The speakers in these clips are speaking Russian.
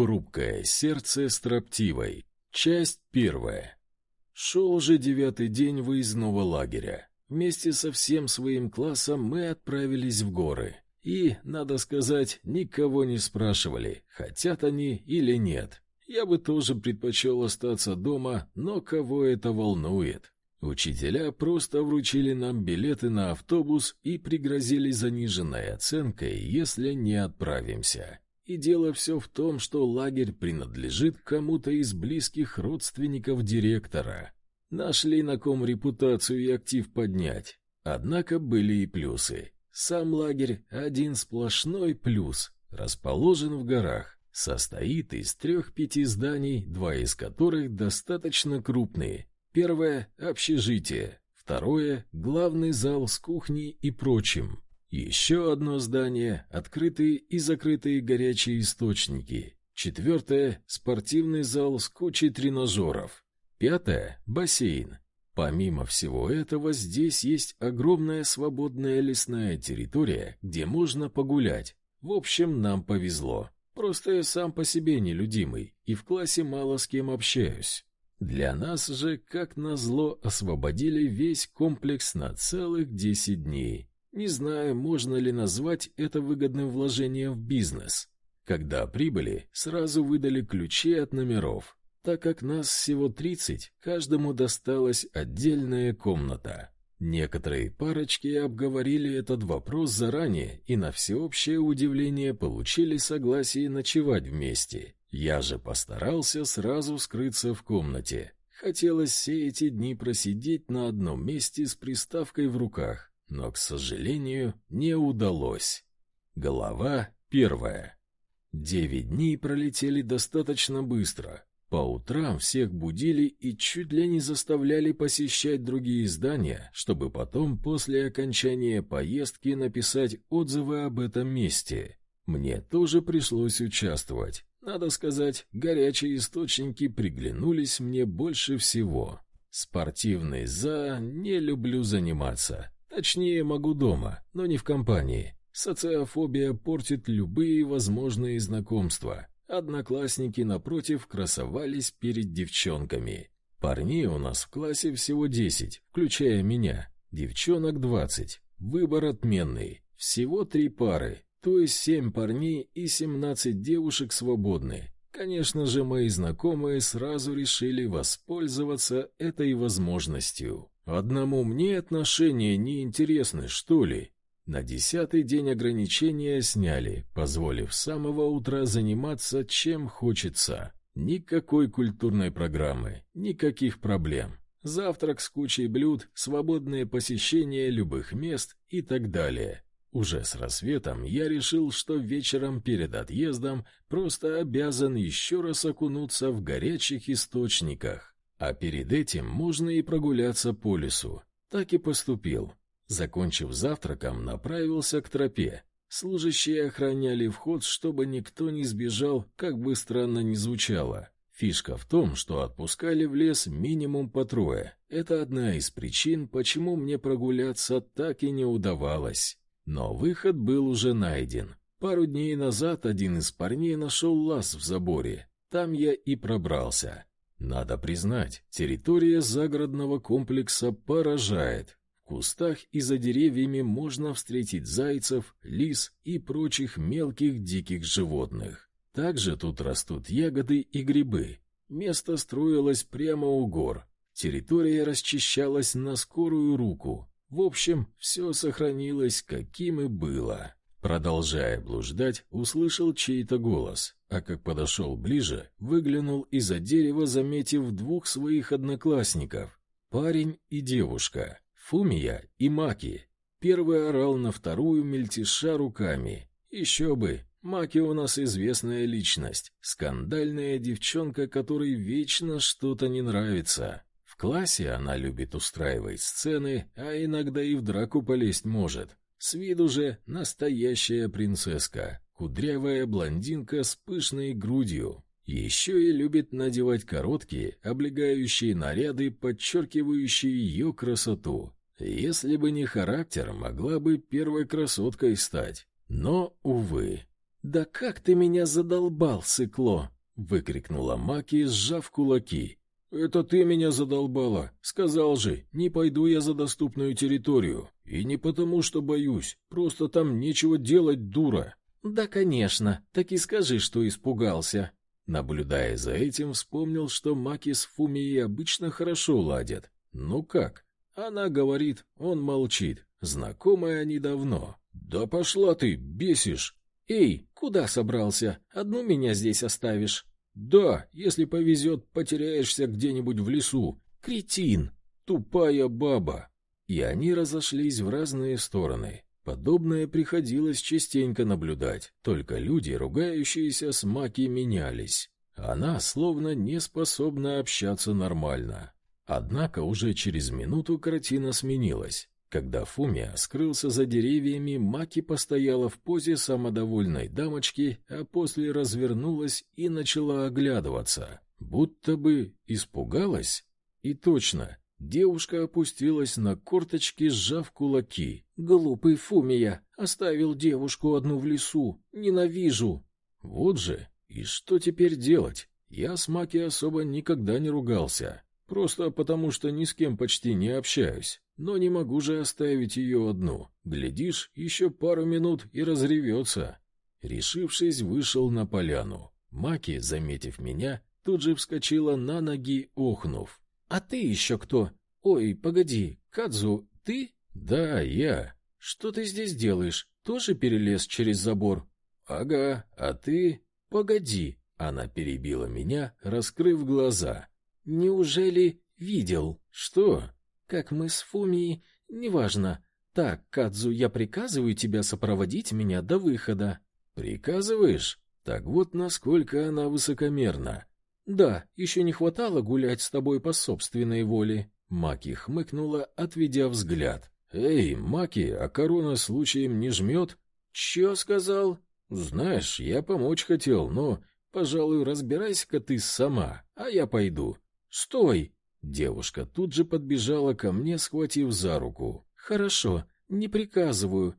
Хрупкое сердце строптивой. Часть первая. Шел уже девятый день выездного лагеря. Вместе со всем своим классом мы отправились в горы. И, надо сказать, никого не спрашивали, хотят они или нет. Я бы тоже предпочел остаться дома, но кого это волнует? Учителя просто вручили нам билеты на автобус и пригрозили заниженной оценкой, если не отправимся. И дело все в том, что лагерь принадлежит кому-то из близких родственников директора. Нашли на ком репутацию и актив поднять. Однако были и плюсы. Сам лагерь один сплошной плюс, расположен в горах, состоит из трех-пяти зданий, два из которых достаточно крупные. Первое — общежитие, второе — главный зал с кухней и прочим. Еще одно здание — открытые и закрытые горячие источники. Четвертое — спортивный зал с кучей тренажеров. Пятое — бассейн. Помимо всего этого, здесь есть огромная свободная лесная территория, где можно погулять. В общем, нам повезло. Просто я сам по себе нелюдимый и в классе мало с кем общаюсь. Для нас же, как назло, освободили весь комплекс на целых 10 дней. Не знаю, можно ли назвать это выгодным вложением в бизнес. Когда прибыли, сразу выдали ключи от номеров. Так как нас всего тридцать, каждому досталась отдельная комната. Некоторые парочки обговорили этот вопрос заранее и на всеобщее удивление получили согласие ночевать вместе. Я же постарался сразу скрыться в комнате. Хотелось все эти дни просидеть на одном месте с приставкой в руках, но, к сожалению, не удалось. Глава первая. Девять дней пролетели достаточно быстро. По утрам всех будили и чуть ли не заставляли посещать другие здания, чтобы потом после окончания поездки написать отзывы об этом месте. Мне тоже пришлось участвовать. Надо сказать, горячие источники приглянулись мне больше всего. Спортивный за не люблю заниматься. Точнее, могу дома, но не в компании. Социофобия портит любые возможные знакомства. Одноклассники, напротив, красовались перед девчонками. Парней у нас в классе всего десять, включая меня. Девчонок двадцать. Выбор отменный. Всего три пары, то есть семь парней и семнадцать девушек свободны. Конечно же, мои знакомые сразу решили воспользоваться этой возможностью. Одному мне отношения не интересны, что ли? На десятый день ограничения сняли, позволив с самого утра заниматься чем хочется. Никакой культурной программы, никаких проблем. Завтрак с кучей блюд, свободное посещение любых мест и так далее. Уже с рассветом я решил, что вечером перед отъездом просто обязан еще раз окунуться в горячих источниках. А перед этим можно и прогуляться по лесу. Так и поступил. Закончив завтраком, направился к тропе. Служащие охраняли вход, чтобы никто не сбежал, как бы странно ни звучало. Фишка в том, что отпускали в лес минимум по трое. Это одна из причин, почему мне прогуляться так и не удавалось. Но выход был уже найден. Пару дней назад один из парней нашел лаз в заборе. Там я и пробрался. Надо признать, территория загородного комплекса поражает кустах и за деревьями можно встретить зайцев, лис и прочих мелких диких животных. Также тут растут ягоды и грибы. Место строилось прямо у гор. Территория расчищалась на скорую руку. В общем, все сохранилось, каким и было. Продолжая блуждать, услышал чей-то голос, а как подошел ближе, выглянул из-за дерева, заметив двух своих одноклассников, парень и девушка. Фумия и Маки. Первый орал на вторую мельтеша руками. Еще бы, Маки у нас известная личность, скандальная девчонка, которой вечно что-то не нравится. В классе она любит устраивать сцены, а иногда и в драку полезть может. С виду же настоящая принцесска, кудрявая блондинка с пышной грудью. Еще и любит надевать короткие, облегающие наряды, подчеркивающие ее красоту. Если бы не характер, могла бы первой красоткой стать. Но, увы. «Да как ты меня задолбал, сыкло!» — выкрикнула Маки, сжав кулаки. «Это ты меня задолбала. Сказал же, не пойду я за доступную территорию. И не потому, что боюсь. Просто там нечего делать, дура». «Да, конечно. Так и скажи, что испугался». Наблюдая за этим, вспомнил, что Маки с Фумией обычно хорошо ладят. «Ну как?» Она говорит, он молчит. Знакомы они давно. «Да пошла ты, бесишь!» «Эй, куда собрался? Одну меня здесь оставишь?» Да, если повезет, потеряешься где-нибудь в лесу. Кретин! Тупая баба!» И они разошлись в разные стороны. Подобное приходилось частенько наблюдать, только люди, ругающиеся с Маки, менялись. Она словно не способна общаться нормально. Однако уже через минуту картина сменилась. Когда Фумия скрылся за деревьями, Маки постояла в позе самодовольной дамочки, а после развернулась и начала оглядываться, будто бы испугалась. И точно, девушка опустилась на корточки, сжав кулаки. «Глупый Фумия! Оставил девушку одну в лесу! Ненавижу!» Вот же, и что теперь делать? Я с Маки особо никогда не ругался. Просто потому, что ни с кем почти не общаюсь. Но не могу же оставить ее одну. Глядишь, еще пару минут и разревется. Решившись, вышел на поляну. Маки, заметив меня, тут же вскочила на ноги, охнув. «А ты еще кто? Ой, погоди, Кадзу, ты?» «Да, я. Что ты здесь делаешь? Тоже перелез через забор?» «Ага, а ты?» «Погоди!» Она перебила меня, раскрыв глаза. Неужели видел? Что? Как мы с Фумией, неважно. Так, Кадзу, я приказываю тебя сопроводить меня до выхода. Приказываешь? Так вот насколько она высокомерна. Да, еще не хватало гулять с тобой по собственной воле. Маки хмыкнула, отведя взгляд. Эй, Маки, а корона случаем не жмет?» «Че сказал?» «Знаешь, я помочь хотел, но, пожалуй, разбирайся-ка ты сама, а я пойду. «Стой!» Девушка тут же подбежала ко мне, схватив за руку. «Хорошо, не приказываю.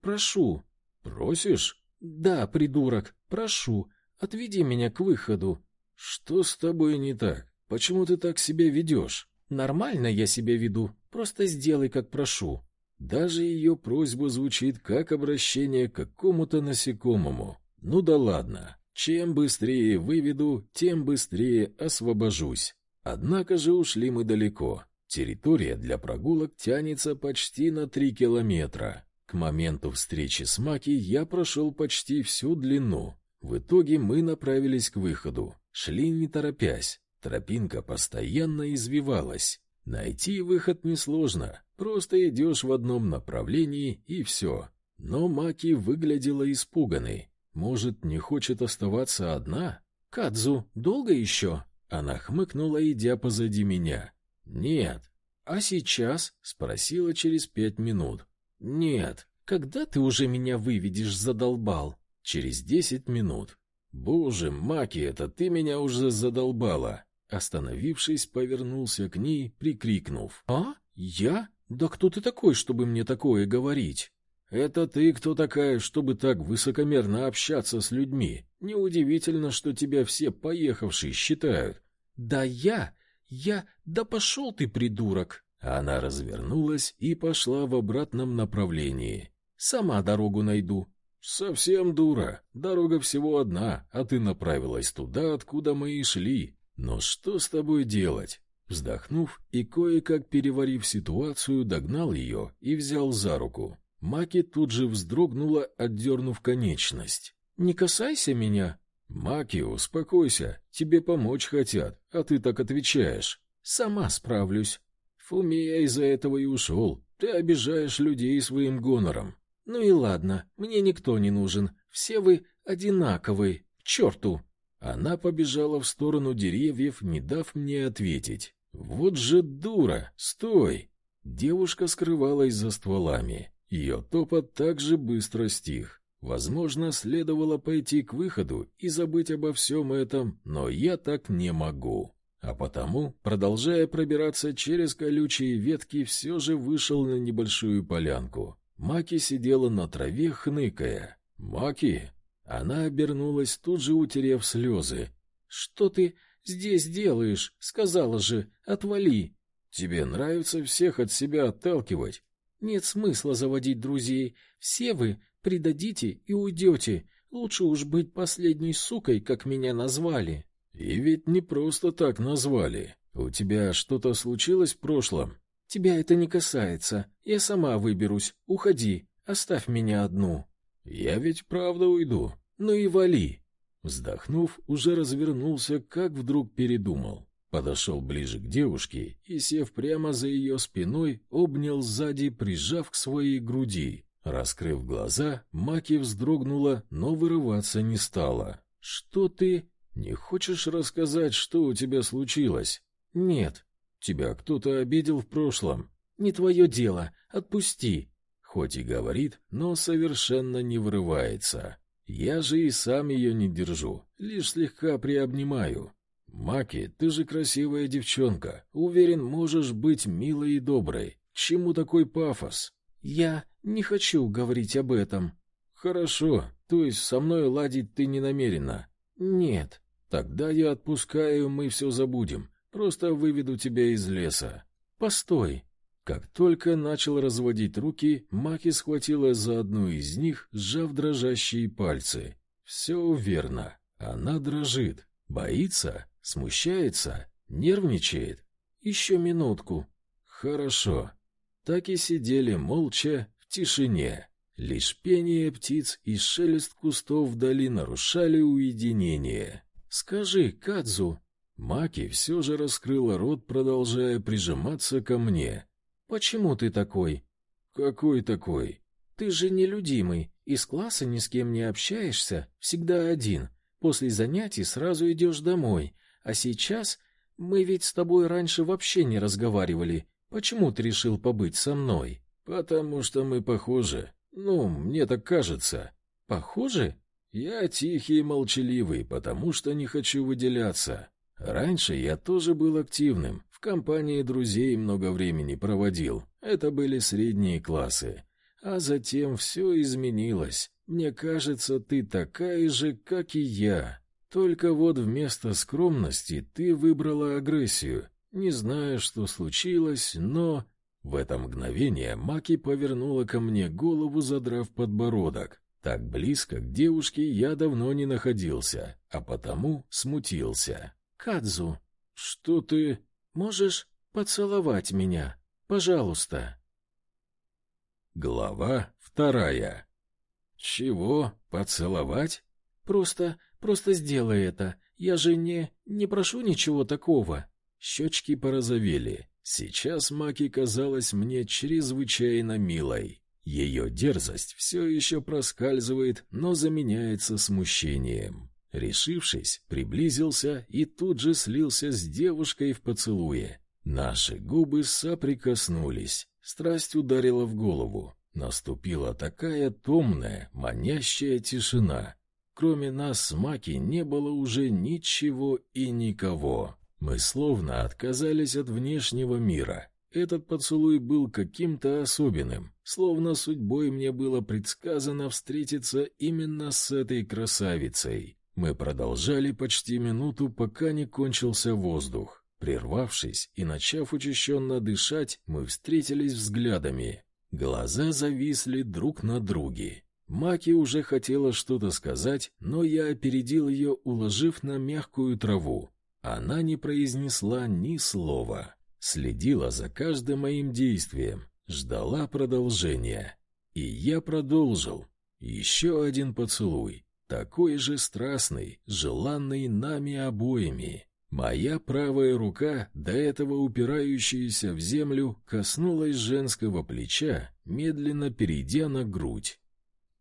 Прошу». «Просишь?» «Да, придурок, прошу. Отведи меня к выходу». «Что с тобой не так? Почему ты так себя ведешь?» «Нормально я себя веду. Просто сделай, как прошу». Даже ее просьба звучит как обращение к какому-то насекомому. Ну да ладно. Чем быстрее выведу, тем быстрее освобожусь. Однако же ушли мы далеко. Территория для прогулок тянется почти на три километра. К моменту встречи с Маки я прошел почти всю длину. В итоге мы направились к выходу. Шли не торопясь. Тропинка постоянно извивалась. Найти выход несложно. Просто идешь в одном направлении и все. Но Маки выглядела испуганной. Может, не хочет оставаться одна? Кадзу, долго еще? Она хмыкнула, идя позади меня. «Нет». «А сейчас?» — спросила через пять минут. «Нет». «Когда ты уже меня выведешь, задолбал?» «Через десять минут». «Боже, Маки, это ты меня уже задолбала!» Остановившись, повернулся к ней, прикрикнув. «А? Я? Да кто ты такой, чтобы мне такое говорить?» «Это ты кто такая, чтобы так высокомерно общаться с людьми? Неудивительно, что тебя все поехавшие считают. Да я, я, да пошел ты, придурок. Она развернулась и пошла в обратном направлении. Сама дорогу найду. Совсем дура. Дорога всего одна, а ты направилась туда, откуда мы и шли. Но что с тобой делать? Вздохнув и кое-как переварив ситуацию, догнал ее и взял за руку. Маки тут же вздрогнула, отдернув конечность. «Не касайся меня!» «Маки, успокойся, тебе помочь хотят, а ты так отвечаешь». «Сама справлюсь». «Фумия из-за этого и ушел. Ты обижаешь людей своим гонором». «Ну и ладно, мне никто не нужен. Все вы одинаковые. К черту!» Она побежала в сторону деревьев, не дав мне ответить. «Вот же дура! Стой!» Девушка скрывалась за стволами. Ее топот также быстро стих. Возможно, следовало пойти к выходу и забыть обо всем этом, но я так не могу. А потому, продолжая пробираться через колючие ветки, все же вышел на небольшую полянку. Маки сидела на траве, хныкая. «Маки!» Она обернулась, тут же утерев слезы. «Что ты здесь делаешь? Сказала же, отвали!» «Тебе нравится всех от себя отталкивать?» «Нет смысла заводить друзей. Все вы предадите и уйдете. Лучше уж быть последней сукой, как меня назвали». «И ведь не просто так назвали. У тебя что-то случилось в прошлом?» «Тебя это не касается. Я сама выберусь. Уходи. Оставь меня одну». «Я ведь правда уйду. Ну и вали». Вздохнув, уже развернулся, как вдруг передумал. Подошел ближе к девушке и, сев прямо за ее спиной, обнял сзади, прижав к своей груди. Раскрыв глаза, Маки вздрогнула, но вырываться не стала. «Что ты? Не хочешь рассказать, что у тебя случилось?» «Нет». «Тебя кто-то обидел в прошлом?» «Не твое дело. Отпусти». Хоть и говорит, но совершенно не вырывается. Я же и сам ее не держу, лишь слегка приобнимаю. Маки, ты же красивая девчонка. Уверен, можешь быть милой и доброй. Чему такой пафос? Я не хочу говорить об этом. Хорошо. То есть со мной ладить ты не намерена? Нет. Тогда я отпускаю, мы все забудем. Просто выведу тебя из леса. Постой. Как только начал разводить руки, Маки схватила за одну из них, сжав дрожащие пальцы. Все верно. Она дрожит. Боится? Смущается? Нервничает? Еще минутку. Хорошо. Так и сидели молча, тишине. Лишь пение птиц и шелест кустов вдали нарушали уединение. «Скажи, Кадзу!» Маки все же раскрыла рот, продолжая прижиматься ко мне. «Почему ты такой?» «Какой такой?» «Ты же нелюдимый, из класса ни с кем не общаешься, всегда один. После занятий сразу идешь домой, а сейчас мы ведь с тобой раньше вообще не разговаривали. Почему ты решил побыть со мной? Потому что мы похожи. Ну, мне так кажется. Похожи? Я тихий и молчаливый, потому что не хочу выделяться. Раньше я тоже был активным, в компании друзей много времени проводил. Это были средние классы. А затем все изменилось. Мне кажется, ты такая же, как и я. Только вот вместо скромности ты выбрала агрессию. Не знаю, что случилось, но... В это мгновение Маки повернула ко мне голову, задрав подбородок. Так близко к девушке я давно не находился, а потому смутился. «Кадзу, что ты...» «Можешь поцеловать меня? Пожалуйста». Глава вторая. «Чего? Поцеловать?» «Просто Просто сделай это. Я же не... не прошу ничего такого». Щечки порозовели. Сейчас Маки казалась мне чрезвычайно милой. Ее дерзость все еще проскальзывает, но заменяется смущением. Решившись, приблизился и тут же слился с девушкой в поцелуе. Наши губы соприкоснулись. Страсть ударила в голову. Наступила такая томная, манящая тишина. Кроме нас с Маки не было уже ничего и никого. Мы словно отказались от внешнего мира. Этот поцелуй был каким-то особенным, словно судьбой мне было предсказано встретиться именно с этой красавицей. Мы продолжали почти минуту, пока не кончился воздух. Прервавшись и начав учащенно дышать, мы встретились взглядами. Глаза зависли друг на друге. Маки уже хотела что-то сказать, но я опередил ее, уложив на мягкую траву. Она не произнесла ни слова, следила за каждым моим действием, ждала продолжения. И я продолжил. Еще один поцелуй, такой же страстный, желанный нами обоими. Моя правая рука, до этого упирающаяся в землю, коснулась женского плеча, медленно перейдя на грудь.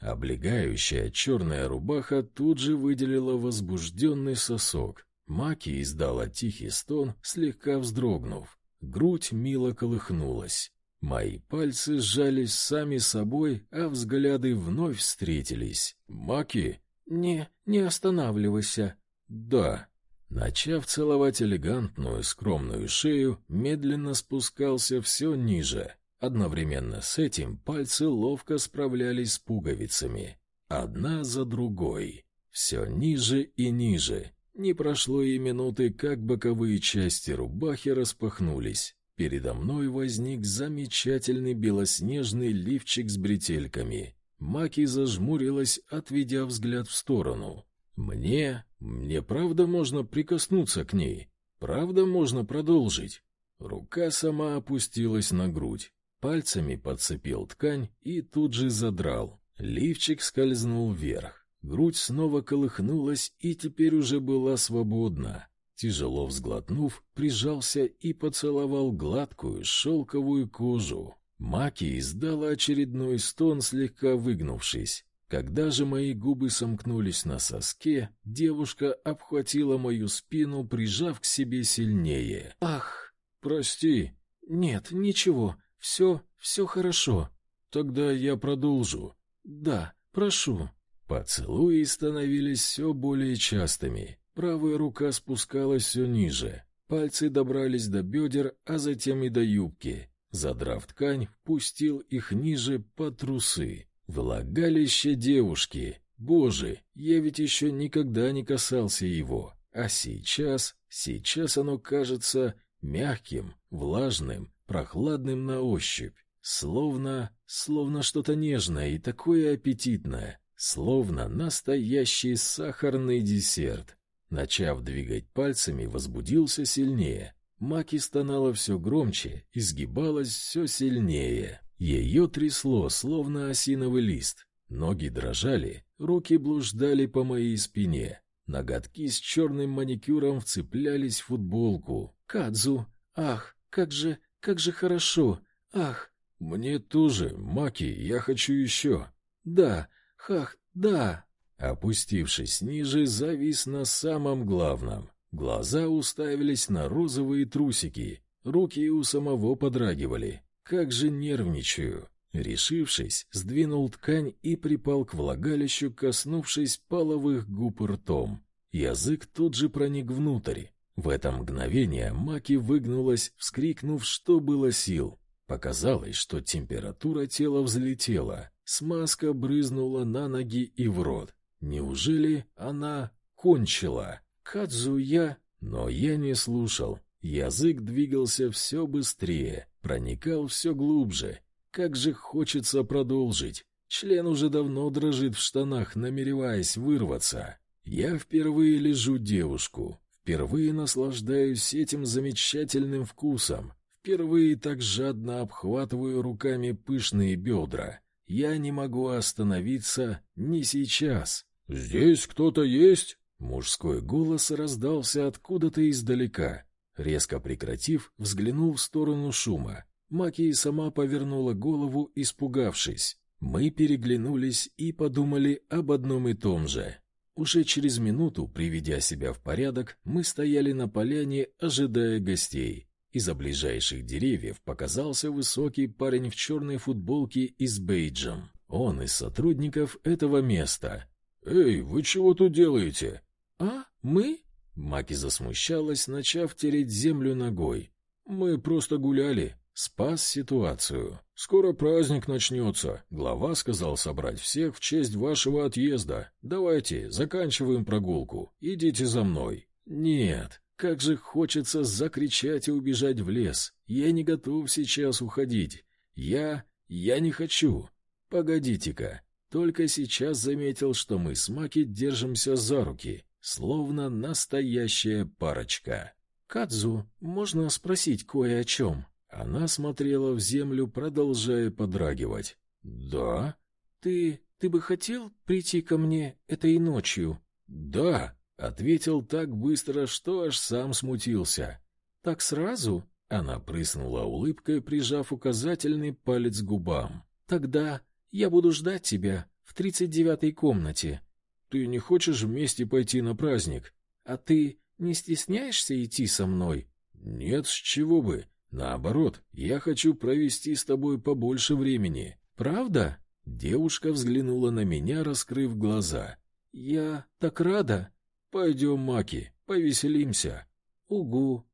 Облегающая черная рубаха тут же выделила возбужденный сосок. Маки издала тихий стон, слегка вздрогнув. Грудь мило колыхнулась. Мои пальцы сжались сами собой, а взгляды вновь встретились. «Маки?» «Не, не останавливайся». «Да». Начав целовать элегантную, скромную шею, медленно спускался все ниже. Одновременно с этим пальцы ловко справлялись с пуговицами. одна за другой. Все ниже и ниже. Не прошло и минуты, как боковые части рубахи распахнулись. Передо мной возник замечательный белоснежный лифчик с бретельками. Маки зажмурилась, отведя взгляд в сторону. «Мне... мне правда можно прикоснуться к ней? Правда можно продолжить?» Рука сама опустилась на грудь. Пальцами подцепил ткань и тут же задрал. Лифчик скользнул вверх. Грудь снова колыхнулась и теперь уже была свободна. Тяжело взглотнув, прижался и поцеловал гладкую шелковую кожу. Маки издала очередной стон, слегка выгнувшись. Когда же мои губы сомкнулись на соске, девушка обхватила мою спину, прижав к себе сильнее. «Ах, прости!» «Нет, ничего, все, все хорошо». «Тогда я продолжу». «Да, прошу». Поцелуи становились все более частыми. Правая рука спускалась все ниже. Пальцы добрались до бедер, а затем и до юбки. Задрав ткань, пустил их ниже по трусы. Влагалище девушки. Боже, я ведь еще никогда не касался его. А сейчас, сейчас оно кажется мягким, влажным, прохладным на ощупь. Словно, словно что-то нежное и такое аппетитное. Словно настоящий сахарный десерт. Начав двигать пальцами, возбудился сильнее. Маки стонала все громче, изгибалась все сильнее. Ее трясло, словно осиновый лист. Ноги дрожали, руки блуждали по моей спине. Ноготки с черным маникюром вцеплялись в футболку. «Кадзу! Ах, как же, как же хорошо! Ах!» «Мне тоже, Маки, я хочу еще!» «Да, хах, да!» Опустившись ниже, завис на самом главном. Глаза уставились на розовые трусики, руки у самого подрагивали. Как же нервничаю. Решившись, сдвинул ткань и припал к влагалищу, коснувшись половых губ ртом. Язык тут же проник внутрь. В это мгновение Маки выгнулась, вскрикнув, что было сил. Показалось, что температура тела взлетела, смазка брызнула на ноги и в рот. Неужели она кончила? Кадзуя... Но я не слушал. Язык двигался все быстрее, проникал все глубже. Как же хочется продолжить. Член уже давно дрожит в штанах, намереваясь вырваться. Я впервые лежу девушку, впервые наслаждаюсь этим замечательным вкусом, впервые так жадно обхватываю руками пышные бедра. Я не могу остановиться ни сейчас. «Здесь кто-то есть?» Мужской голос раздался откуда-то издалека. Резко прекратив, взглянул в сторону шума. Маки сама повернула голову, испугавшись. Мы переглянулись и подумали об одном и том же. Уже через минуту, приведя себя в порядок, мы стояли на поляне, ожидая гостей. Из-за ближайших деревьев показался высокий парень в черной футболке и с бейджем. Он из сотрудников этого места. «Эй, вы чего тут делаете?» «А, мы?» Маки засмущалась, начав тереть землю ногой. «Мы просто гуляли. Спас ситуацию. Скоро праздник начнется. Глава сказал собрать всех в честь вашего отъезда. Давайте, заканчиваем прогулку. Идите за мной». «Нет, как же хочется закричать и убежать в лес. Я не готов сейчас уходить. Я... я не хочу. Погодите-ка, только сейчас заметил, что мы с Маки держимся за руки, словно настоящая парочка. «Кадзу, можно спросить кое о чем?» Она смотрела в землю, продолжая подрагивать. «Да?» «Ты... ты бы хотел прийти ко мне этой ночью?» «Да», — ответил так быстро, что аж сам смутился. «Так сразу?» — она прыснула улыбкой, прижав указательный палец к губам. «Тогда я буду ждать тебя в тридцать девятой комнате. Ты не хочешь вместе пойти на праздник? А ты не стесняешься идти со мной? Нет, с чего бы. Наоборот, я хочу провести с тобой побольше времени. Правда? Девушка взглянула на меня, раскрыв глаза. Я так рада. Пойдем, Маки, повеселимся. Угу.